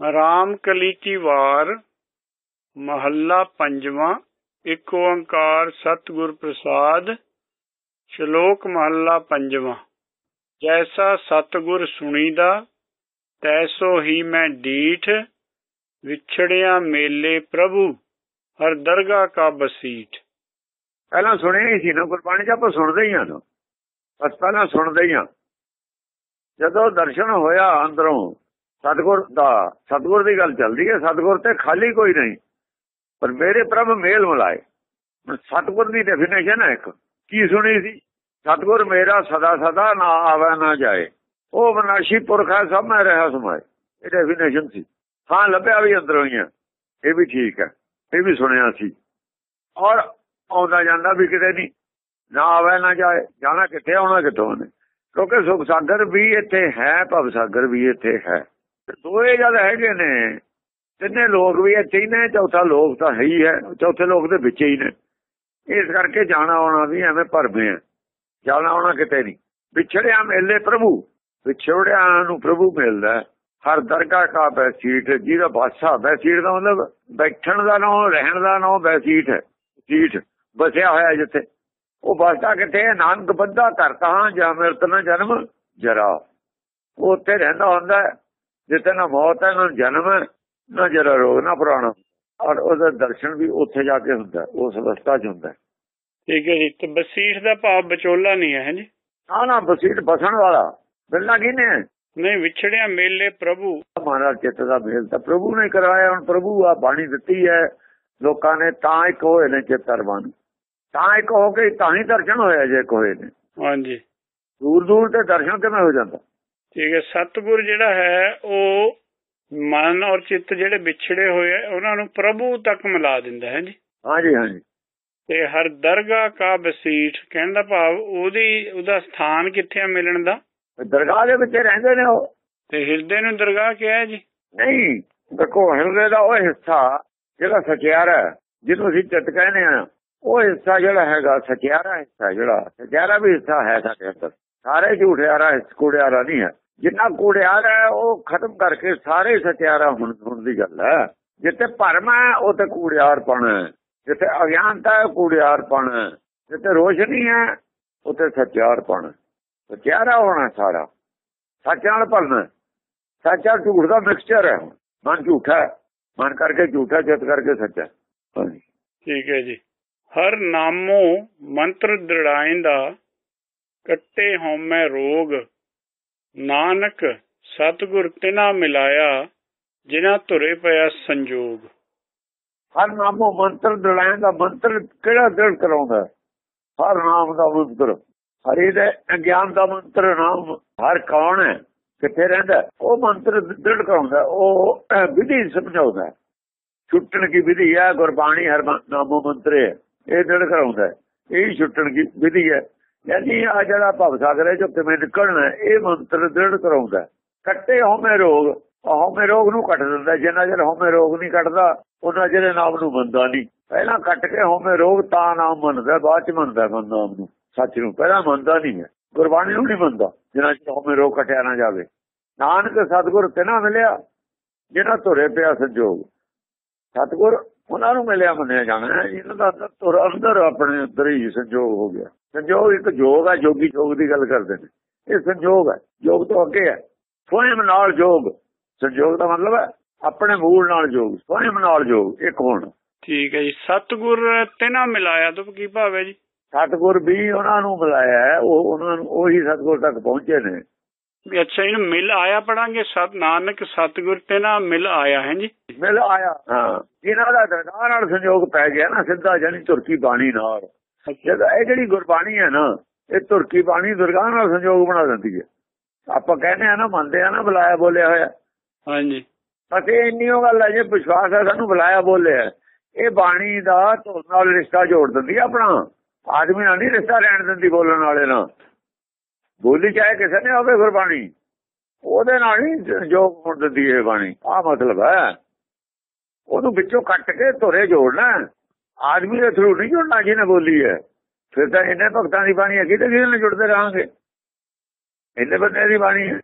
ਰਾਮ ਕਲੀ ਵਾਰ, ਮਹੱਲਾ ਪੰਜਵਾਂ, ਇੱਕ ਓੰਕਾਰ ਸਤਿਗੁਰ ਪ੍ਰਸਾਦ, ਸ਼ਲੋਕ ਮਹੱਲਾ ਪੰਜਵਾਂ। ਜੈਸਾ ਸਤਿਗੁਰ ਸੁਣੀਦਾ, ਤੈਸੋ ਹੀ ਮੈਂ ਡੀਠ, ਵਿਛੜਿਆ ਮੇਲੇ ਪ੍ਰਭੂ, ਹਰ ਦਰਗਾ ਕਾ ਬਸੀਠ। ਪਹਿਲਾਂ ਸੁਣਿਆ ਹੀ ਸੀ ਨਾ, ਗੁਰਬਾਣੀ ਚ ਆਪਾਂ ਸੁਣਦੇ ਹੀ ਆ ਨਾ ਪਹਿਲਾਂ ਸੁਣਦੇ ਹੀ ਆ ਜਦੋਂ ਦਰਸ਼ਨ ਹੋਇਆ ਅੰਦਰੋਂ ਸਤਗੁਰ ਦਾ, ਸਤਗੁਰ ਦੀ ਗੱਲ ਚੱਲਦੀ ਹੈ, ਸਤਗੁਰ ਤੇ ਖਾਲੀ ਕੋਈ ਨਹੀਂ। ਪਰ ਮੇਰੇ ਪ੍ਰਭ ਮੇਲ ਮਲਾਏ। ਸਤਗੁਰ ਦੀ ਡੈਫੀਨੇਸ਼ਨ ਹੈ ਇੱਕ। ਕੀ ਸੁਣੀ ਸੀ? ਸਤਗੁਰ ਮੇਰਾ ਸਦਾ ਸਦਾ ਨਾ ਆਵੇ ਨਾ ਜਾਏ। ਉਹ ਬਨਾਸ਼ੀ ਪੁਰਖ ਹੈ, ਸਭ ਮੈਂ ਰਹਾ ਸਮਾਏ। ਇਹ ਡੈਫੀਨੇਸ਼ਨ ਸੀ। ਹਾਂ, ਲੱਭਿਆ ਵੀ ਅੰਦਰੋਂ ਹੀ ਆ ਇਹ ਵੀ ਠੀਕ ਹੈ। ਇਹ ਵੀ ਸੁਣਿਆ ਸੀ। ਔਰ ਆਉਂਦਾ ਜਾਂਦਾ ਵੀ ਕਿਤੇ ਨਹੀਂ। ਨਾ ਆਵੇ, ਨਾ ਜਾਏ। ਜਾਣਾ ਕਿੱਥੇ, ਆਉਣਾ ਕਿੱਥੋਂ ਨੇ ਕਿਉਂਕਿ ਸੁਖ ਸਾਗਰ ਵੀ ਇੱਥੇ ਹੈ, ਭਵ ਸਾਗਰ ਵੀ ਇੱਥੇ ਹੈ। ਦੋਏ ਜਦ ਹੈਗੇ ਨੇ। ਤਿੰਨੇ ਲੋਕ ਵੀ ਇੱਥੇ ਹੀ ਨੇ, ਚੌਥਾ ਲੋਕ ਤਾਂ ਹੈ ਹੀ ਹੈ। ਚੌਥੇ ਲੋਕ ਦੇ ਵਿੱਚ ਹੀ ਨੇ। ਇਸ ਕਰਕੇ ਜਾਣਾ ਆਉਣਾ ਵੀ ਐਵੇਂ ਭਰਵੇਂ ਆ। ਜਾਣਾ ਆਉਣਾ ਕਿਤੇ ਨਹੀਂ। ਵਿਛੜਿਆ ਮੇਲੇ ਪ੍ਰਭੂ। ਵਿਛੜਿਆ ਨੂੰ ਪ੍ਰਭੂ ਮਿਲਦਾ ਹਰ ਦਰਗਾਹ ਕਾ ਬੈਸੀਟ ਜਿਹਦਾ ਬਾਸਾ ਬੈਸੀਟ ਦਾ ਮਤਲਬ ਬੈਠਣ ਦਾ ਨਾਮ ਰਹਿਣ ਦਾ ਨਾਮ ਬੈਸੀਟ ਹੈ। ਸੀਟ ਬਸਿਆ ਹੋਇਆ ਜਿੱਥੇ। ਉਹ ਬਸਦਾ ਕਿਤੇ ਨਾਨਕ ਬੰਦਾ ਕਰਤਾ ਜਾਂ ਮਿਰਤ ਨਾ ਜਨਮ, ਜਰਾ। ਉਹ ਉੱਥੇ ਰਹਿੰਦਾ ਹੁੰਦਾ ਜਿੱਥੇ ਨਾ ਮੌਤ ਹੈ ਨਾ ਜਨਮ ਨਾ ਜਰਾ ਰੋਗ ਨਾ ਪੁਰਾਣਾ। ਔਰ ਉਹਦਾ ਦਰਸ਼ਨ ਵੀ ਉੱਥੇ ਜਾ ਕੇ ਹੁੰਦਾ ਉਸ ਅਵਸਥਾ 'ਚ ਹੁੰਦਾ। ਠੀਕ ਹੈ ਜੀ ਤੇ ਬਸੀਠ ਦਾ ਭਾਵ ਵਿਚੋਲਾ ਨਹੀਂ ਹੈ ਜੀ? ਨਾ ਨਾ ਬਸੀਟ ਬਸਣ ਵਾਲਾ। ਮਿਲਣਾ ਕਿਨੇ ਨਹੀਂ ਵਿਛੜਿਆ ਮੇਲੇ ਪ੍ਰਭੂ। ਮਹਾਰਾਜ ਚਿੱਤ ਦਾ ਮੇਲ ਤਾਂ ਪ੍ਰਭੂ ਨੇ ਕਰਾਇਆ ਹੁਣ ਪ੍ਰਭੂ ਆ ਬਾਣੀ ਦਿੱਤੀ ਹੈ। ਲੋਕਾਂ ਨੇ ਤਾਂ ਇੱਕ ਹੋਏ ਨੇ ਚਿੱਤਰਵਾਨ ਤਾਂ ਇੱਕ ਹੋ ਕੇ ਤਾਂ ਹੀ ਦਰਸ਼ਨ ਹੋਇਆ ਜੇ ਕੋਏ ਨੇ। ਹਾਂਜੀ। ਦੂਰ ਦੂਰ ਤੇ ਦਰਸ਼ਨ ਕਿਵੇਂ ਹੋ ਜਾਂਦਾ? ਠੀਕ ਹੈ ਸਤਿਗੁਰ ਜਿਹੜਾ ਹੈ ਉਹ ਮਨ ਔਰ ਚਿੱਤ ਜਿਹੜੇ ਵਿਛੜੇ ਹੋਏ ਆ ਉਹਨਾਂ ਨੂੰ ਪ੍ਰਭੂ ਤੱਕ ਮਿਲਾ ਦਿੰਦਾ ਹੈ ਜੀ। ਹਾਂਜੀ ਹਾਂਜੀ। ਤੇ ਹਰ ਦਰਗਾਹ ਕਾ ਬਸੀਠ ਕਹਿਣ ਦਾ ਭਾਵ ਉਹਦੀ ਉਹਦਾ ਸਥਾਨ ਕਿੱਥੇ ਆ ਮਿਲਣ ਦਾ? ਦਰਗਾਹ ਦੇ ਵਿੱਚ ਰਹਿੰਦੇ ਨੇ ਉਹ। ਤੇ ਹਿਰਦੇ ਨੂੰ ਦਰਗਾਹ ਕਿਹਾ ਜੀ? ਨਹੀਂ ਦੇਖੋ ਹਿਰਦੇ ਦਾ ਉਹ ਹਿੱਸਾ ਜਿਹੜਾ ਸਚਿਆਰਾ ਜਿਹਨੂੰ ਅਸੀਂ ਚਿੱਤ ਕਹਿੰਦੇ ਆ ਉਹ ਹਿੱਸਾ ਜਿਹੜਾ ਹੈਗਾ ਸਚਿਆਰਾ ਹਿੱਸਾ ਜਿਹੜਾ ਸਚਿਆਰਾ ਵੀ ਹਿੱਸਾ ਹੈ ਸਾਡੇ ਅੰਦਰ। ਸਾਰੇ ਝੂਠਿਆਰਾ ਕੁੜਿਆਰਾ ਨਹੀਂ ਹੈ। ਜਿੰਨਾ ਕੁੜਿਆਰਾ ਹੈ, ਉਹ ਖਤਮ ਕਰਕੇ ਸਾਰੇ ਸਚਿਆਰਾ ਹੁਣ ਹੁਣ ਦੀ ਗੱਲ ਹੈ। ਜਿੱਥੇ ਭਰਮ ਹੈ, ਉੱਥੇ ਕੁੜਿਆਰਪਣ ਹੈ। ਜਿੱਥੇ ਅਗਿਆਨਤਾ ਹੈ, ਕੁੜਿਆਰਪਣ ਹੈ। ਜਿੱਥੇ ਰੋਸ਼ਨੀ ਹੈ, ਉੱਥੇ ਸਚਿਆਰਪਣ ਸਚਿਆਰਾ ਹੋਣਾ ਸਾਰਾ। ਸੱਚ ਨਾਲ ਭਰਨਾ ਸੱਚਾ ਝੂਠ ਦਾ ਮਿਕਸਚਰ ਹੈ ਮਨ ਝੂਠਾ ਮਨ ਕਰਕੇ ਝੂਠਾ ਚਿੱਤ ਕਰਕੇ ਸੱਚਾ ਠੀਕ ਹੈ ਜੀ। ਹਰ ਨਾਮੋ ਮੰਤਰ ਦ੍ਰਿੜਾਇੰਦਾ ਕੱਟੇ ਹਉਮੈ ਰੋਗ ਨਾਨਕ ਸਤਗੁਰ ਤਿਨਾ ਮਿਲਾਇਆ, ਜਿਨ੍ਹਾਂ ਧੁਰੇ ਪਿਆ ਸੰਜੋਗ। ਹਰ ਨਾਮੋ ਮੰਤਰ ਦੜਾਇਆਂ ਦਾ ਮੰਤਰ ਕਿਹੜਾ ਦ੍ਰਿੜ ਕਰਾਉਂਦਾ? ਹਰ ਨਾਮ ਦਾ ਮੰਤਰ। ਹਰੀ ਦੇ ਗਿਆਨ ਦਾ ਮੰਤਰ ਨਾਮ ਹਰ ਕੌਣ ਹੈ? ਕਿੱਥੇ ਰਹਿੰਦਾ? ਉਹ ਮੰਤਰ ਦ੍ਰਿੜ ਕਰਾਉਂਦਾ, ਉਹ ਵਿਧੀ ਸਮਝਾਉਂਦਾ। ਛੁੱਟਣ ਦੀ ਵਿਧੀ ਹੈ? ਗੁਰਬਾਣੀ ਹਰ ਨਾਮੋ ਮੰਤਰ ਹੈ। ਇਹ ਦ੍ਰਿੜ ਕਰਾਉਂਦਾ ਇਹ ਛੁੱਟਣ ਦੀ ਵਿਧੀ ਹੈ? ਯਾਨੀ ਆ ਜਿਹੜਾ ਭਵ ਸਾਗਰ ਹੈ ਕਿਵੇਂ ਨਿਕਲਣਾ ਇਹ ਮੰਤਰ ਦ੍ਰਿੜ ਕਰਾਉਂਦਾ ਕੱਟੇ ਹੋਮੇ ਰੋਗ। ਹੋਮੇ ਰੋਗ ਨੂੰ ਕੱਟ ਦਿੰਦਾ ਜਿੰਨਾ ਚਿਰ ਹੋਮੇ ਰੋਗ ਨਹੀਂ ਕੱਟਦਾ, ਉਹਨਾਂ ਜਿਹੜੇ ਨਾਮ ਨੂੰ ਮੰਨਦਾ ਨਹੀਂ। ਪਹਿਲਾਂ ਕੱਟ ਕੇ ਹੋਮੇ ਰੋਗ, ਤਾਂ ਨਾਮ ਮੰਨਦਾ ਬਾਅਦ ਚ ਮੰਨਦਾ ਬੰਦਾ ਨਾਮ ਨੂੰ। ਸੱਚ ਨੂੰ। ਪਹਿਲਾਂ ਮੰਨਦਾ ਨਹੀਂ ਹੈ। ਗੁਰਬਾਣੀ ਨੂੰ ਨਹੀਂ ਮੰਨਦਾ, ਜਿੰਨਾ ਚਿਰ ਹੋਮੇ ਰੋਗ ਕਟਿਆ ਨਾ ਜਾਵੇ। ਨਾਨਕ ਸਤਗੁਰ ਤੇ ਨਾ ਮਿਲਿਆ ਜਿਹਨਾਂ ਧੁਰੇ ਪਿਆ ਸੰਜੋਗ ਸਤਗੁਰ ਉਹਨਾਂ ਨੂੰ ਮਿਲਿਆ ਮੰਨਿਆ ਜਾਣਾ ਇਹਨਾਂ ਦਾ ਧੁਰ ਅੰਦਰ ਆਪਣੇ ਅੰਦਰ ਹੀ ਸੰਜੋਗ ਹੋ ਗਿਆ। ਸੰਜੋਗ ਇੱਕ ਜੋਗ ਹੈ ਜੋਗੀ ਜੋਗ ਦੀ ਗੱਲ ਕਰਦੇ ਨੇ। ਇਹ ਸੰਜੋਗ ਹੈ ਜੋਗ ਤੋਂ ਅੱਗੇ ਹੈ। ਸਵਯੰ ਨਾਲ ਜੋਗ। ਸੰਜੋਗ ਦਾ ਮਤਲਬ ਹੈ ਆਪਣੇ ਮੂਲ ਨਾਲ ਜੋਗ। ਸਵਯੰ ਨਾਲ ਜੋਗ ਇੱਕ ਹੋਣ। ਠੀਕ ਹੈ ਜੀ। ਸਤਗੁਰ ਤਿਨਾ ਮਿਲਾਇਆ ਤੋਂ ਕੀ ਭਾਵ ਹੈ ਜੀ? ਸਤਗੁਰ ਵੀ ਉਹਨਾਂ ਨੂੰ ਮਿਲਾਇਆ ਹੈ ਉਹ ਉਹਨਾਂ ਨੂੰ ਉਹੀ ਸਤਗੁਰ ਤੱਕ ਪਹੁੰਚੇ ਨੇ। ਅੱਛਾ ਇਹਨੂੰ ਮਿਲ ਆਇਆ ਪੜਾਂਗੇ? ਸਤ ਨਾਨਕ ਸਤਗੁਰ ਤੇ ਨਾ ਮਿਲ ਆਇਆ ਹੈ ਜੀ? ਮਿਲ ਆਇਆ। ਹਾਂ। ਇਹਨਾਂ ਦਾ ਦਰਗਾਹ ਨਾਲ ਸੰਯੋਗ ਪੈ ਗਿਆ ਨਾ ਸਿੱਧਾ ਜਾਨੀ ਤੁਰਕੀ ਬਾਣੀ ਨਾਲ। ਜਦ ਇਹ ਜਿਹੜੀ ਗੁਰਬਾਣੀ ਹੈ ਨਾ ਇਹ ਤੁਰਕੀ ਬਾਣੀ ਦਰਗਾਹ ਨਾਲ ਸੰਯੋਗ ਬਣਾ ਦਿੰਦੀ ਹੈ। ਆਪਾਂ ਕਹਿੰਦੇ ਆ ਨਾ ਮੰਨਦੇ ਆ ਨਾ ਬੁਲਾਇਆ ਬੋਲਿਆ ਹੋਇਆ। ਹਾਂਜੀ। ਅਸੀਂ ਇੰਨੀਓ ਗੱਲ ਹੈ ਜੇ ਵਿਸ਼ਵਾਸ ਹੈ ਸਾਨੂੰ ਬੁਲਾਇਆ ਬੋਲਿਆ ਇਹ ਬਾਣੀ ਦਾ ਧੁਰ ਨਾਲ ਰਿਸ਼ਤਾ ਜੋੜ ਦਿੰਦੀ ਆਪਣਾ। ਆਦਮੀ ਨਾਲ ਨਹੀਂ ਰਿਸ਼ਤਾ ਰਹਿਣ ਦਿੰਦੀ ਬੋਲਣ ਵਾਲੇ ਨਾਲ। ਬੋਲੀ ਚਾਹੇ ਕਿਸੇ ਨੇ ਹੋਵੇ ਗੁਰਬਾਣੀ ਉਹਦੇ ਨਾਲ ਹੀ ਜੋ ਮੁੜ ਹੈ ਬਾਣੀ। ਆ ਮਤਲਬ ਹੈ। ਉਹਨੂੰ ਵਿੱਚੋਂ ਕੱਟ ਕੇ ਧੁਰੇ ਜੋੜਨਾ। ਆਦਮੀ ਦੇ ਥਰੂ ਨਹੀਂ ਜੁੜਨਾ ਜਿਹਨੇ ਬੋਲੀ ਹੈ। ਫਿਰ ਤਾਂ ਇਹਨੇ ਭਗਤਾਂ ਦੀ ਬਾਣੀ ਹੈ ਕਿਤੇ ਕਿਹਦੇ ਨਾਲ ਜੁੜਦੇ ਰਹਾਂਗੇ? ਇਹਨੇ ਬੰਦੇ ਦੀ ਬਾਣੀ ਹੈ।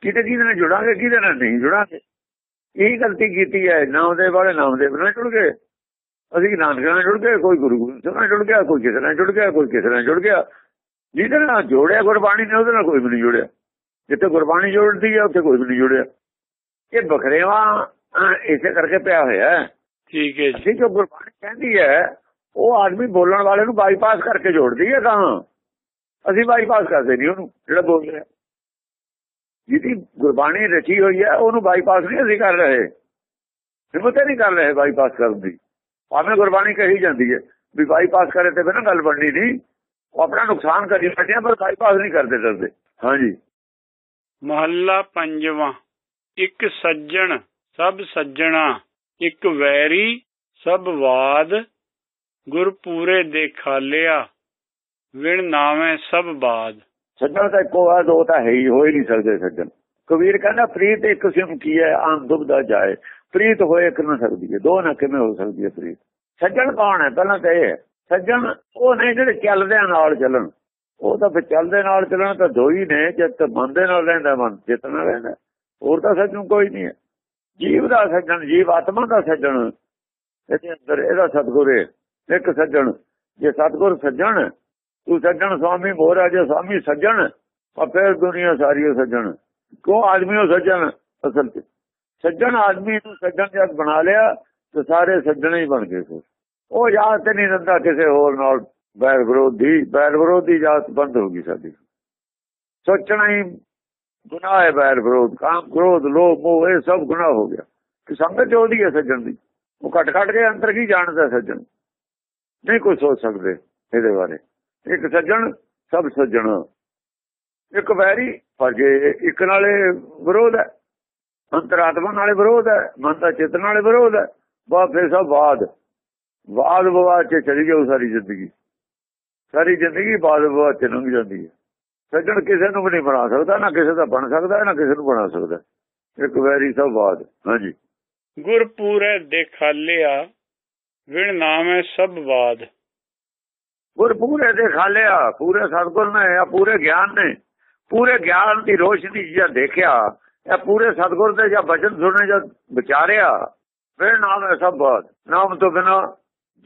ਕਿਤੇ ਕਿਹਦੇ ਨਾਲ ਜੁੜਾਂਗੇ, ਕਿਹਦੇ ਨਾਲ ਨਹੀਂ ਜੁੜਾਂਗੇ? ਇਹ ਗਲਤੀ ਕੀਤੀ ਹੈ। ਨਾਮਦੇਵ ਵਾਲੇ ਨਾਮਦੇਵ ਨਾਲ ਜੁੜ ਗਏ। ਅਸੀਂ ਨਾਨਕ ਨਾਲ ਜੁੜ ਗਏ, ਕੋਈ ਗੁਰੂ ਗ੍ਰੰਥ ਨਾਲ ਜੁੜ ਗਿਆ, ਕੋਈ ਕਿਸੇ ਨਾਲ ਜੁੜ ਗਿਆ, ਕੋਈ ਕਿਸੇ ਨਾਲ ਜੁੜ ਗਿਆ। ਜਿਹਦੇ ਨਾਲ ਜੋੜਿਆ ਗੁਰਬਾਣੀ ਨੇ ਉਹਦੇ ਨਾਲ ਕੋਈ ਵੀ ਨਹੀਂ ਜੁੜਿਆ। ਜਿੱਥੇ ਗੁਰਬਾਣੀ ਜੋੜਦੀ ਹੈ ਉੱਥੇ ਕੋਈ ਵੀ ਨਹੀਂ ਜੁੜਿਆ। ਇਹ ਬਖਰੇਵਾ ਇਸੇ ਕਰਕੇ ਪਿਆ ਹੋਇਆ ਠੀਕ ਹੈ ਜੀ। ਜੋ ਗੁਰਬਾਣੀ ਕਹਿੰਦੀ ਹੈ ਉਹ ਆਦਮੀ ਬੋਲਣ ਵਾਲੇ ਨੂੰ ਬਾਈਪਾਸ ਕਰਕੇ ਜੋੜਦੀ ਹੈ ਤਾਂ। ਅਸੀਂ ਬਾਈਪਾਸ ਕਰਦੇ ਨਹੀਂ ਉਹਨੂੰ ਜਿਹੜਾ ਬੋਲ ਰਿਹਾ। ਜਿਹਦੀ ਗੁਰਬਾਣੀ ਰਚੀ ਹੋਈ ਹੈ ਉਹਨੂੰ ਬਾਈਪਾਸ ਨਹੀਂ ਅਸੀਂ ਕਰ ਰਹੇ। ਹਿੰਮਤ ਨਹੀਂ ਕਰ ਰਹੇ ਬਾਈਪਾਸ ਕਰਨ ਦੀ। ਭਾਵੇਂ ਗੁਰਬਾਣੀ ਕਹੀ ਜਾਂਦੀ ਹੈ ਵੀ ਬਾਈਪਾਸ ਕਰੇ ਤੇ ਬਿਨਾਂ ਗੱਲ ਬਣਨੀ ਨਹੀਂ। ਉਹ ਆਪਣਾ ਨੁਕਸਾਨ ਕਰੀ ਬੈਠੇ ਪਰ ਬਾਈਪਾਸ ਨਹੀਂ ਕਰਦੇ ਡਰਦੇ। ਹਾਂਜੀ। ਮਹੱਲਾ ਪੰਜਵਾਂ। ਇੱਕ ਸੱਜਣ ਸਭ ਸੱਜਣਾ ਇੱਕ ਵੈਰੀ ਸਭ ਵਾਦ ਗੁਰ ਪੂਰੇ ਦੇਖਾਲਿਆ ਵਿਣ ਨਾਵੇਂ ਸਭ ਬਾਦ। ਸੱਜਣ ਤਾਂ ਇੱਕੋ ਆ ਦੋ ਤਾਂ ਹੈ ਹੀ ਹੋ ਹੀ ਨਹੀਂ ਸਕਦੇ ਸੱਜਣ। ਕਬੀਰ ਕਹਿੰਦਾ ਪ੍ਰੀਤ ਇੱਕ ਕਿਸਮ ਕੀ ਹੈ ਆਮ ਦੁਬਦਾ ਜਾਏ। ਪ੍ਰੀਤ ਹੋਏ ਇੱਕ ਨਾ ਸਕਦੀ ਹੈ ਦੋ ਨਾ ਕਿਵੇਂ ਹੋ ਸਕਦੀ ਹੈ ਪ੍ਰੀਤ। ਸੱਜਣ ਕੌਣ ਹੈ? ਪਹਿਲਾਂ ਤਾਂ ਇਹ ਹੈ। ਸੱਜਣ, ਉਹ ਨੇ ਜਿਹੜੇ ਚੱਲਦੇ ਨਾਲ ਚੱਲਣ। ਉਹ ਤਾਂ ਫਿਰ ਚੱਲਦੇ ਨਾਲ ਚੱਲਣ ਤਾਂ ਦੋ ਹੀ ਨੇ ਜਿੱਤ ਮਨ ਦੇ ਨਾਲ ਰਹਿੰਦਾ, ਮਨ ਜਿੱਤਣਾ ਰਹਿੰਦਾ। ਹੋਰ ਤਾਂ ਸੱਜਣ ਕੋਈ ਨਹੀਂ ਹੈ। ਜੀਵ ਦਾ ਸੱਜਣ, ਜੀਵ ਆਤਮਾ ਦਾ ਸੱਜਣ। ਇਹਦੇ ਅੰਦਰ ਇਹਦਾ ਸਤਿਗੁਰ ਹੈ। ਇੱਕ ਸੱਜਣ। ਜੇ ਸਤਿਗੁਰ ਸੱਜਣ, ਤੂੰ ਸੱਜਣ ਸੁਆਮੀ ਮੋਰਾ ਜੇ ਸਵਾਮੀ ਸੱਜਣ, ਤਾਂ ਫਿਰ ਦੁਨੀਆ ਸਾਰੀ ਓ ਸੱਜਣ। ਕਿਉਂ ਆਦਮੀ ਉਹ ਸੱਜਣ? ਅਸਲ ਤੇ ਸੱਜਣ ਆਦਮੀ ਨੂੰ ਸੱਜਣ ਜਦ ਬਣਾ ਲਿਆ, ਤੇ ਸਾਰੇ ਸੱਜਣ ਹੀ ਬਣ ਗਏ ਫਿਰ। ਉਹ ਯਾਦ ਤੇ ਨਹੀਂ ਦਿੰਦਾ ਕਿਸੇ ਹੋਰ ਨਾਲ, ਬੈਰ ਵਿਰੋਧੀ ਬੈਰ ਵਿਰੋਧੀ ਜਾਤ ਬੰਦ ਹੋ ਗਈ ਸਾਡੀ। ਸੋਚਣਾ ਹੀ ਗੁਨਾਹ ਹੈ ਬੈਰ ਵਿਰੋਧ, ਕਾਮ ਕ੍ਰੋਧ, ਲੋਭ, ਮੋਹ, ਇਹ ਸਭ ਗੁਨਾਹ ਹੋ ਗਿਆ। ਕਿ ਸੰਗਤ ਉਹਦੀ ਹੈ ਸੱਜਣ ਦੀ। ਉਹ ਘਟ ਘਟ ਕੇ ਅੰਦਰ ਕੀ ਜਾਣਦਾ ਸੱਜਣ? ਨਹੀਂ ਕੋਈ ਸੋਚ ਸਕਦੇ ਇਹਦੇ ਬਾਰੇ। ਇੱਕ ਸੱਜਣ, ਸਭ ਸੱਜਣ। ਇੱਕ ਵੈਰੀ, ਪਰ ਜੇ ਇੱਕ ਨਾਲੇ ਵਿਰੋਧ ਹੈ, ਅੰਤਰਾਤਮਾ ਨਾਲੇ ਵਿਰੋਧ ਹੈ, ਮਨ ਦਾ ਚੇਤਨ ਨਾਲੇ ਵਿਰੋਧ ਹੈ ਬਾ ਫਿਰ ਸਭ ਬਾਦ। ਬਾਦ ਵਿਵਾਦ ਚ ਚਲੀ ਜਾਊ ਸਾਰੀ ਜ਼ਿੰਦਗੀ। ਸਾਰੀ ਜ਼ਿੰਦਗੀ ਬਾਦ ਵਿਵਾਦ ਚ ਲੰਘ ਜਾਂਦੀ ਹੈ। ਸੱਜਣ ਕਿਸੇ ਨੂੰ ਵੀ ਨਹੀਂ ਬਣਾ ਸਕਦਾ ਨਾ ਕਿਸੇ ਦਾ ਬਣ ਸਕਦਾ ਨਾ ਕਿਸੇ ਨੂੰ ਬਣਾ ਸਕਦਾ। ਇੱਕ ਵੈਰੀ ਸਭ ਬਾਦ ਹਾਂਜੀ। ਗੁਰ ਪੂਰੇ ਦੇਖਾਲਿਆ ਵਿਣ ਨਾਵੇਂ ਸਭ ਬਾਦ। ਗੁਰ ਪੂਰੇ ਦੇ ਖਾਲਿਆ ਪੂਰੇ ਸਤਗੁਰ ਨੇ ਆ ਪੂਰੇ ਗਿਆਨ ਨੇ। ਪੂਰੇ ਗਿਆਨ ਦੀ ਰੋਸ਼ਨੀ ਜਾਂ ਦੇਖਿਆ ਇਹ ਪੂਰੇ ਸਤਗੁਰ ਦੇ ਜਾਂ ਬਚਨ ਸੁਣੇ ਜਦ ਵਿਚਾਰਿਆ ਫਿਰ ਨਾਮ ਹੈ ਸਭ ਬਾਤ ਨਾਮ ਤੋਂ ਬਿਨਾ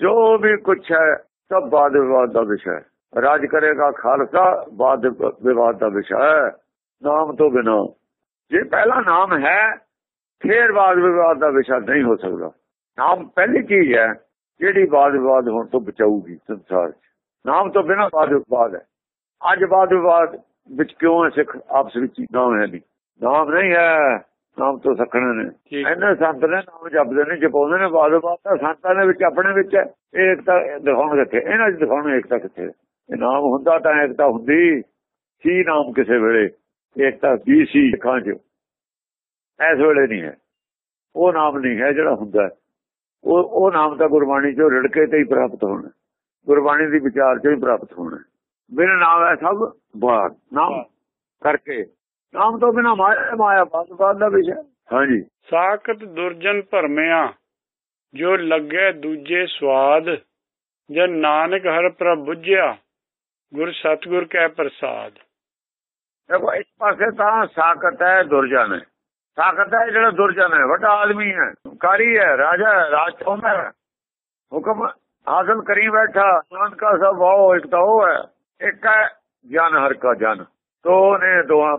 ਜੋ ਵੀ ਕੁਛ ਹੈ, ਸਭ ਬਾਦ ਵਿਵਾਦ ਦਾ ਵਿਸ਼ਾ ਹੈ। ਰਾਜ ਕਰੇਗਾ ਖਾਲਸਾ ਬਾਦ ਵਿਵਾਦ ਦਾ ਵਿਸ਼ਾ ਹੈ। ਨਾਮ ਤੋਂ ਬਿਨਾ। ਜੇ ਪਹਿਲਾ ਨਾਮ ਹੈ, ਫੇਰ ਬਾਦ ਵਿਵਾਦ ਦਾ ਵਿਸ਼ਾ ਨਹੀਂ ਹੋ ਸਕਦਾ। ਨਾਮ ਪਹਿਲੀ ਚੀਜ਼ ਹੈ, ਜਿਹੜੀ ਬਾਦ ਵਿਵਾਦ ਹੋਣ ਤੋਂ ਬਚਾਊਗੀ ਸੰਸਾਰ 'ਚ। ਨਾਮ ਤੋਂ ਬਿਨਾਂ ਬਾਦ ਵਿਵਾਦ ਹੈ। ਅੱਜ ਬਾਦ ਵਿਵਾਦ ਵਿੱਚ ਕਿਉਂ ਹੈ ਸਿੱਖ? ਆਪਸ ਵਿੱਚ ਨਾਮ ਹੈ ਨਹੀਂ। ਨਾਮ ਨਹੀਂ ਹੈ। ਨਾਮ ਤੋਂ ਸਖਣੇ ਨੇ। ਇਹਨਾਂ ਸੰਤ ਨੇ ਨਾਮ ਜਪਦੇ ਨੇ ਜਪਾਉਂਦੇ ਨੇ ਬਾਦ ਵਿਵਾਦ ਤਾਂ ਸੰਤਾਂ ਦੇ ਵਿੱਚ ਆਪਣੇ ਵਿੱਚ ਇਹ ਏਕਤਾ ਦਿਖਾਉਣ ਕਿੱਥੇ? ਇਹਨਾਂ 'ਚ ਦਿਖਾਉਣ ਏਕਤਾ ਕਿੱਥੇ? ਇਹ ਨਾਮ ਹੁੰਦਾ ਤਾਂ ਏਕਤਾ ਹੁੰਦੀ। ਸੀ ਨਾਮ ਕਿਸੇ ਵੇਲੇ? ਏਕਤਾ ਵੀ ਸੀ ਸਿੱਖਾਂ 'ਚ? ਇਸ ਵੇਲੇ ਨਹੀਂ ਹੈ। ਉਹ ਨਾਮ ਨਹੀਂ ਹੈ ਜਿਹੜਾ ਹੁੰਦਾ। ਉਹ ਉਹ ਨਾਮ ਤਾਂ ਗੁਰਬਾਣੀ ਚੋਂ ਰਿੜਕੇ ਤੇ ਹੀ ਪ੍ਰਾਪਤ ਹੋਣਾ। ਗੁਰਬਾਣੀ ਦੀ ਵਿਚਾਰ ਚੋਂ ਹੀ ਪ੍ਰਾਪਤ ਹੋਣਾ। ਬਿਨ ਨਾਮ ਹੈ ਸਭ ਬਾਤ ਨਾਮ ਕਰਕੇ ਨਾਮ ਤੋਂ ਬਿਨਾ ਮਾਇਆ ਮਾਇਆ ਬਾਤ ਦਾ ਵਿਸ਼ਾ ਹਾਂਜੀ। ਸਾਖਤ ਦੁਰਜਨ ਭਰਮਿਆ ਜੋ ਲੱਗੇ ਦੂਜੇ ਸਵਾਦ ਜਨ ਨਾਨਕ ਹਰ ਪ੍ਰਭ ਬੁੱਝਿਆ ਗੁਰ ਸਤਗੁਰ ਕੈ ਪ੍ਰਸਾਦ। ਦੇਖੋ ਇੱਕ ਪਾਸੇ ਤਾਂ ਸਾਖਤ ਹੈ ਦੁਰਜਨ ਹੈ। ਸਾਖਤ ਹੈ ਜਿਹੜਾ ਦੁਰਜਨ ਹੈ ਵੱਡਾ ਆਦਮੀ ਹੈ ਕਾਰੀ ਹੈ ਰਾਜਾ ਰਾਜ ਹੈ। ਹੁਕਮ ਹਾਸਲ ਕਰੀ ਬੈਠਾ ਨਾਨਕ ਕਾ ਸਭ ਵਾਓ ਇੱਕ ਤਾਂ ਉਹ ਹੈ ਇੱਕ ਹੈ ਜਨ ਹਰ ਕਾ ਜਨ ਦੋ ਨੇ ਦੋਹਾਂ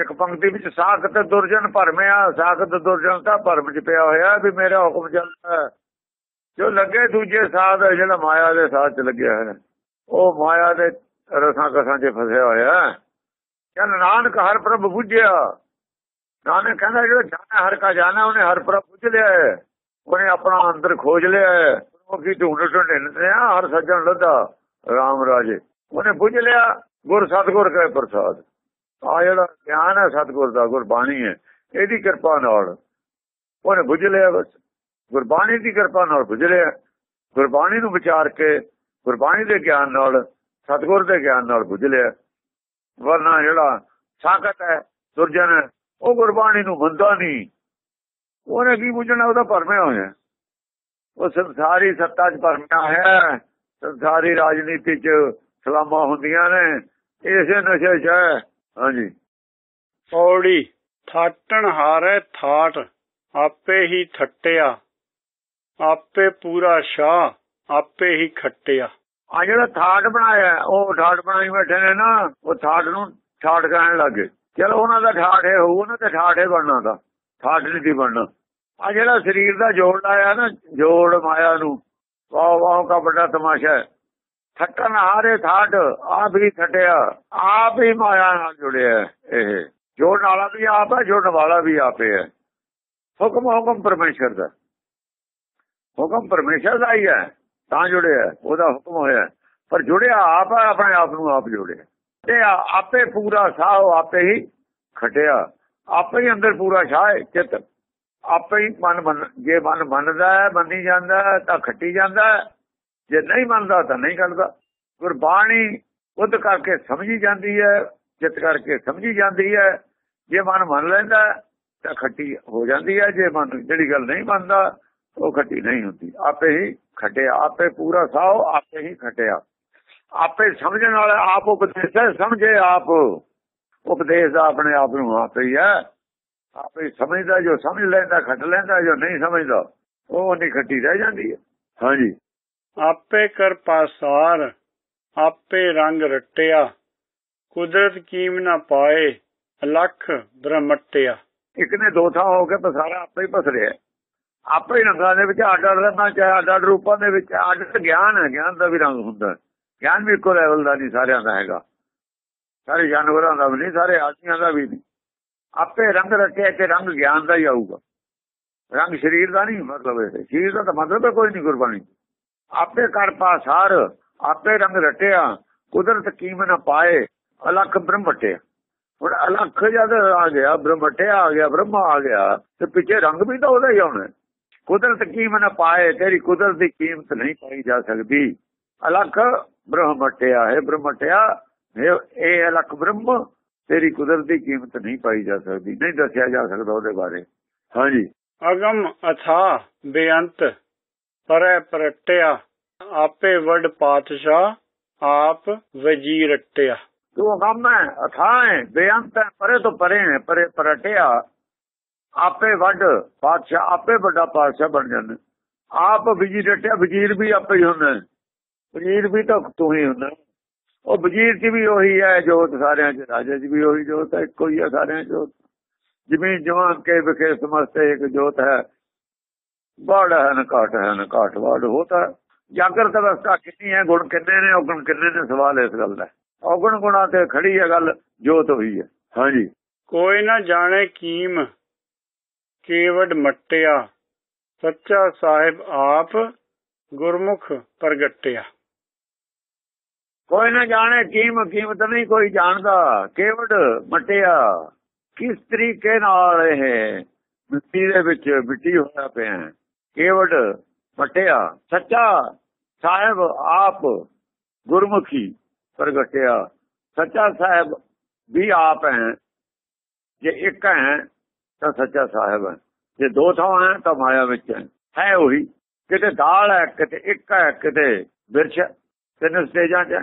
ਇੱਕ ਪੰਕਤੀ ਵਿੱਚ ਸਾਖਤ ਦੁਰਜਨ ਭਰਮਿਆ ਸਾਖਤ ਦੁਰਜਨ ਤਾਂ ਭਰਮ ਚ ਪਿਆ ਹੋਇਆ ਵੀ ਮੇਰਾ ਹੁਕਮ ਚੱਲਦਾ। ਜੋ ਲੱਗੇ ਦੂਜੇ ਸਾਧ, ਜਿਹੜਾ ਮਾਇਆ ਦੇ ਸਾਥ ਚ ਲੱਗਿਆ ਹੈ ਉਹ ਮਾਇਆ ਦੇ ਰਸਾਂ ਕਸਾਂ 'ਚ ਫਸਿਆ ਹੋਇਆ। ਹੈ ਨਾਨਕ ਹਰ ਪ੍ਰਭ ਬੁੱਝਿਆ। ਨਾਨਕ ਕਹਿੰਦਾ ਜਿਹੜਾ ਜਾਣਾ, ਹਰ ਕਾ ਜਾਣਾ, ਉਹਨੇ ਹਰ ਪ੍ਰਭ ਬੁੱਝ ਲਿਆ ਹੈ। ਉਹਨੇ ਆਪਣਾ ਅੰਦਰ ਖੋਜ ਲਿਆ ਹੈ। ਉਹ ਕੀ ਢੂੰਡ ਢੂੰਡੇ ਨੇ ਹਰ ਸੱਜਣ ਲੱਦਾ, ਰਾਮ ਰਾਜੇ। ਉਹਨੇ ਬੁੱਝ ਲਿਆ, ਗੁਰ ਸਤਗੁਰ ਕੈ ਪ੍ਰਸਾਦ। ਆ ਜਿਹੜਾ ਗਿਆਨ ਹੈ ਸਤਗੁਰ ਦਾ, ਗੁਰਬਾਣੀ ਹੈ, ਇਹਦੀ ਕਿਰਪਾ ਨਾਲ ਉਹਨੇ ਬੁੱਝ ਲਿਆ ਬਸ। ਗੁਰਬਾਣੀ ਦੀ ਕਿਰਪਾ ਨਾਲ ਬੁੱਝ ਲਿਆ। ਗੁਰਬਾਣੀ ਨੂੰ ਵਿਚਾਰ ਕੇ ਗੁਰਬਾਣੀ ਦੇ ਗਿਆਨ ਨਾਲ, ਸਤਗੁਰ ਦੇ ਗਿਆਨ ਨਾਲ ਬੁੱਝ ਲਿਆ। ਵਰਨਾ ਜਿਹੜਾ ਸਾਖਤ ਹੈ ਸੁਰਜਨ ਉਹ ਗੁਰਬਾਣੀ ਨੂੰ ਮੰਨਦਾ ਨਹੀਂ। ਉਹਨੇ ਕੀ ਬੁੱਝਣਾ? ਉਹਦਾ ਭਰਮਿਆ ਹੋਇਆ ਉਹ ਸੰਸਾਰੀ ਸੱਤਾ 'ਚ ਭਰਮਿਆ ਹੈ। ਸੰਸਾਰੀ ਰਾਜਨੀਤੀ 'ਚ ਸਲਾਮਾਂ ਹੁੰਦੀਆਂ ਨੇ। ਇਸੇ ਨਸ਼ੇ 'ਚ ਹਾਂਜੀ। ਪੌੜੀ ਥਾਟਣ ਹਾਰੇ ਥਾਟ ਆਪੇ ਹੀ ਥੱਟਿਆ। ਆਪੇ ਪੂਰਾ ਸ਼ਾਹ ਆਪੇ ਹੀ ਖੱਟਿਆ। ਆ ਜਿਹੜਾ ਥਾਟ ਬਣਾਇਆ ਉਹ ਥਾਟ ਬਣਾਈ ਬੈਠੇ ਨੇ ਨਾ ਉਹ ਥਾਟ ਨੂੰ ਥਾਟ ਕਹਿਣ ਲੱਗੇ। ਚਲੋ ਉਹਨਾਂ ਦਾ ਠਾਠ ਹੈ ਹੋਊ ਉਹਨਾਂ ਤੇ ਠਾਠ ਹੈ ਬਣਨਾ ਦਾ। ਠਾਠ ਨਹੀਂ ਦੀ ਬਣਨਾ। ਆ ਜਿਹੜਾ ਸਰੀਰ ਦਾ ਜੋੜ ਲਾਇਆ ਨਾ ਜੋੜ ਮਾਇਆ ਨੂੰ ਵਾਹ ਵਾਹ ਦਾ ਵੱਡਾ ਤਮਾਸ਼ਾ ਹੈ। ਥੱਕਣ ਹਾਰੇ ਥਾਟ ਆਪ ਹੀ ਥਟਿਆ ਆਪ ਹੀ ਮਾਇਆ ਨਾਲ ਜੁੜਿਆ ਇਹ। ਜੋੜਨ ਵਾਲਾ ਵੀ ਆਪ ਹੈ ਜੋੜਨ ਵਾਲਾ ਵੀ ਆਪੇ ਹੈ। ਹੁਕਮ ਹੁਕਮ ਪਰਮੇਸ਼ਰ ਦਾ। ਹੁਕਮ ਪਰਮੇਸ਼ਰ ਦਾ ਹੀ ਹੈ, ਤਾਂ ਜੁੜਿਆ, ਉਹਦਾ ਹੁਕਮ ਹੋਇਆ। ਪਰ ਜੁੜਿਆ ਆਪ ਹੈ, ਆਪਣੇ ਆਪ ਨੂੰ ਆਪ ਜੁੜਿਆ। ਤੇ ਆਪੇ ਪੂਰਾ ਸਾਹ ਆਪੇ ਹੀ ਖਟਿਆ। ਆਪੇ ਹੀ ਅੰਦਰ ਪੂਰਾ ਸਾਹ ਚਿੱਤ। ਆਪੇ ਹੀ ਮਨ ਜੇ ਮਨ ਮੰਨਦਾ ਹੈ, ਮੰਨੀ ਜਾਂਦਾ ਤਾਂ ਖੱਟੀ ਜਾਂਦਾ ਜੇ ਨਹੀਂ ਮੰਨਦਾ ਤਾਂ ਨਹੀਂ ਕਰਦਾ। ਗੁਰਬਾਣੀ ਉਦ ਕਰਕੇ ਸਮਝੀ ਜਾਂਦੀ ਹੈ ਚਿੱਤ ਕਰਕੇ ਸਮਝੀ ਜਾਂਦੀ ਹੈ। ਜੇ ਮਨ ਮੰਨ ਲੈਂਦਾ ਤਾਂ ਖੱਟੀ ਹੋ ਜਾਂਦੀ ਹੈ। ਜੇ ਮਨ ਜਿਹੜੀ ਗੱਲ ਨਹੀਂ ਮੰਨਦਾ, ਉਹ ਖੱਟੀ ਨਹੀਂ ਹੁੰਦੀ। ਆਪੇ ਹੀ ਖਟਿਆ ਆਪੇ ਪੂਰਾ ਸਾਹ ਆਪੇ ਹੀ ਖਟਿਆ ਆਪੇ ਸਮਝਣ ਵਾਲਾ ਆਪ ਉਪਦੇਸ਼ ਹੈ, ਸਮਝੇ ਆਪ। ਉਪਦੇਸ਼ ਆਪਣੇ ਆਪ ਨੂੰ ਆਪੇ ਹੀ ਹੈ। ਆਪੇ ਸਮਝਦਾ, ਜੋ ਸਮਝ ਲੈਂਦਾ, ਖੱਟ ਲੈਂਦਾ, ਜੋ ਨਹੀਂ ਸਮਝਦਾ, ਉਹ ਨਹੀਂ ਖੱਟੀ ਰਹਿ ਜਾਂਦੀ ਹੈ। ਹਾਂਜੀ। ਆਪੇ ਕਰ ਪਾਸਾਰ, ਆਪੇ ਰੰਗ ਰਟਿਆ। ਕੁਦਰਤ ਕੀਮ ਨਾ ਪਾਏ, ਅਲਖ ਬ੍ਰਹਮਟਿਆ। ਇੱਕ ਨੇ ਦੋ ਥਾਂ ਹੋ ਕੇ ਪਸਾਰਾ ਆਪੇ ਹੀ ਪਸਰਿਆ ਆਪੇ ਰੰਗਾਂ ਦੇ ਵਿੱਚ ਅੱਡ ਅੱਡ ਰੰਗਾਂ ਚਾਹੇ ਅੱਡ ਅੱਡ ਰੂਪਾਂ ਦੇ ਵਿੱਚ, ਅੱਡ ਗਿਆਨ ਹੈ, ਗਿਆਨ ਦਾ ਵੀ ਰੰਗ ਹੁੰਦਾ ਗਿਆਨ ਵੀ ਇੱਕੋ ਲੈਵਲ ਦਾ ਨਹੀਂ, ਸਾਰਿਆਂ ਦਾ ਹੈਗਾ। ਸਾਰੇ ਜਾਨਵਰਾਂ ਦਾ ਵੀ ਨਹੀਂ, ਸਾਰੇ ਆਦਮੀਆਂ ਦਾ ਵੀ ਨਹੀਂ। ਆਪੇ ਰੰਗ ਰਟਿਆ ਕਿ ਰੰਗ ਗਿਆਨ ਦਾ ਹੀ ਆਊਗਾ। ਰੰਗ ਸਰੀਰ ਦਾ ਨਹੀਂ ਮਤਲਬ ਇਹ। ਸਰੀਰ ਦਾ ਤਾਂ ਮਤਲਬ ਹੈ ਕੋਈ ਨਹੀਂ, ਗੁਰਬਾਣੀ ਆਪੇ ਕਰ ਪਾਸਾਰ ਆਪੇ ਰੰਗ ਰਟਿਆ, ਕੁਦਰਤ ਕੀਮ ਨਾ ਪਾਏ, ਅਲਖ ਬ੍ਰਹਮਟਿਆ ਹੁਣ ਅਲਖ ਜਦ ਆ ਗਿਆ ਬ੍ਰਹਮਟਿਆ ਆ ਗਿਆ, ਬ੍ਰਹਮਾ ਆ ਗਿਆ, ਤੇ ਪਿੱਛੇ ਰੰਗ ਵੀ ਤਾਂ ਉਹਦਾ ਹੀ ਆਉਣਾ ਕੁਦਰਤ ਕੀਮ ਨਾ ਪਾਏ, ਤੇਰੀ ਕੁਦਰਤ ਦੀ ਕੀਮਤ ਨਹੀਂ ਪਾਈ ਜਾ ਸਕਦੀ। ਅਲਖ ਬ੍ਰਹਮਟਿਆ ਹੈ ਬ੍ਰਹਮਟਿਆ ਇਹ ਅਲਖ ਬ੍ਰਹਮ, ਤੇਰੀ ਕੁਦਰਤ ਦੀ ਕੀਮਤ ਨਹੀਂ ਪਾਈ ਜਾ ਸਕਦੀ। ਨਹੀਂ ਦੱਸਿਆ ਜਾ ਸਕਦਾ ਉਹਦੇ ਬਾਰੇ। ਹਾਂਜੀ। ਅਗਮ ਅਥਾ ਬੇਅੰਤ। ਪਰੈ ਪਰਟਿਆ, ਆਪੇ ਵੱਡ ਪਾਤਸ਼ਾਹ, ਆਪ ਵਜ਼ੀਰ ਰਟਿਆ ਤੂੰ ਅਗਮ ਹੈ ਅਥਾ ਬੇਅੰਤ ਹੈ, ਪਰੇ ਤੋਂ ਪਰੇ ਹੈ, ਪਰੇ ਪਰਟਿਆ। ਆਪੇ ਵੱਡ ਪਾਤਸ਼ਾਹ, ਆਪੇ ਵੱਡਾ ਪਾਤਸ਼ਾਹ ਬਣ ਜਾਂਦਾ। ਆਪ ਵਜ਼ੀਰ ਰਟਿਆ ਵਜ਼ੀਰ ਵੀ ਆਪੇ ਹੀ ਹੁੰਦਾ। ਵਜ਼ੀਰ ਵੀ ਤਾਂ ਤੂੰ ਹੀ ਹੁੰਦਾ। ਉਹ ਵਜ਼ੀਰ ਚ ਵੀ ਉਹੀ ਹੈ, ਜੋਤ ਸਾਰਿਆਂ ਚ, ਰਾਜੇ ਚ ਵੀ ਉਹੀ ਜੋਤ ਹੈ ਕੋਈ ਹੈ ਸਾਰਿਆਂ ਚ ਜ਼ਮੀਨ ਜਵਾਨ ਕੇ ਵਿਖੇ ਸਮਸਤੇ ਇੱਕ ਜੋਤ ਹੈ ਬੜ ਹੈ ਨਾ ਘਾਟ ਹੈ ਨਾ ਘਾਟ ਵਾੜ ਹੋਤਾ ਜਾਗਰਤ ਅਵਸਥਾ ਕਿੰਨੀ ਹੈ ਗੁਣ ਕਿੰਨੇ ਨੇ ਔਗਣ ਕਿੰਨੇ ਨੇ ਸਵਾਲ ਇਸ ਗੱਲ ਦਾ ਔਗਣ ਗੁਣਾ ਤੇ ਖੜੀ ਹੈ ਗੱਲ ਜੋਤ ਹੋਈ ਹੈ। ਹਾਂਜੀ। ਕੋਈ ਨਾ ਜਾਣੇ ਕੀਮ ਕੇਵਡ ਮਟਿਆ ਸੱਚਾ ਸਾਹਿਬ ਆਪ ਗੁਰਮੁਖ ਪ੍ਰਗਟਿਆ। ਕੋਈ ਨਾ ਜਾਣੇ ਕੀਮ ਕੀਮਤ ਨਹੀਂ ਕੋਈ ਜਾਣਦਾ। ਕੇਵਡ ਮਟਿਆ ਕਿਸ ਤਰੀਕੇ ਨਾਲ ਇਹ ਮਿੱਟੀ ਦੇ ਵਿੱਚ ਮਿੱਟੀ ਹੋਇਆ ਪਿਆ ਕੇਵਡ ਮਟਿਆ ਸੱਚਾ ਸਾਹਿਬ ਆਪ ਗੁਰਮੁਖੀ ਪ੍ਰਗਟਿਆ। ਸੱਚਾ ਸਾਹਿਬ ਵੀ ਆਪ ਹੈ। ਜੇ ਇੱਕ ਹੈ, ਤਾਂ ਸੱਚਾ ਸਾਹਿਬ ਹੈ। ਜੇ ਦੋ ਥਾਂ ਹੈ, ਤਾਂ ਮਾਇਆ ਵਿੱਚ ਹੈ। ਹੈ ਉਹੀ। ਕਿਤੇ ਦਾਲ ਹੈ, ਕਿਤੇ ਇੱਕ ਹੈ, ਕਿਤੇ ਬਿਰਛ ਤਿੰਨ ਸਟੇਜਾਂ 'ਚ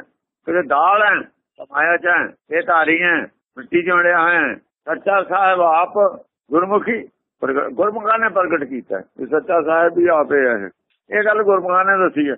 ਕਿਤੇ ਦਾਲ ਹੈ, ਤਾਂ ਮਾਇਆ 'ਚ ਹੈ। ਇਹ ਧਾਰੀ ਹੈ, ਮਿੱਟੀ ਜੋੜਿਆ ਹੈ। ਸੱਚਾ ਸਾਹਿਬ ਆਪ ਗੁਰਮੁਖੀ ਗੁਰਮੁਖਾਂ ਨੇ ਪ੍ਰਗਟ ਕੀਤਾ ਇਹ ਸੱਚਾ ਸਾਹਿਬ ਵੀ ਆਪੇ ਹੈ। ਇਹ ਗੱਲ ਗੁਰਮੁਖਾਂ ਨੇ ਦੱਸੀ ਹੈ।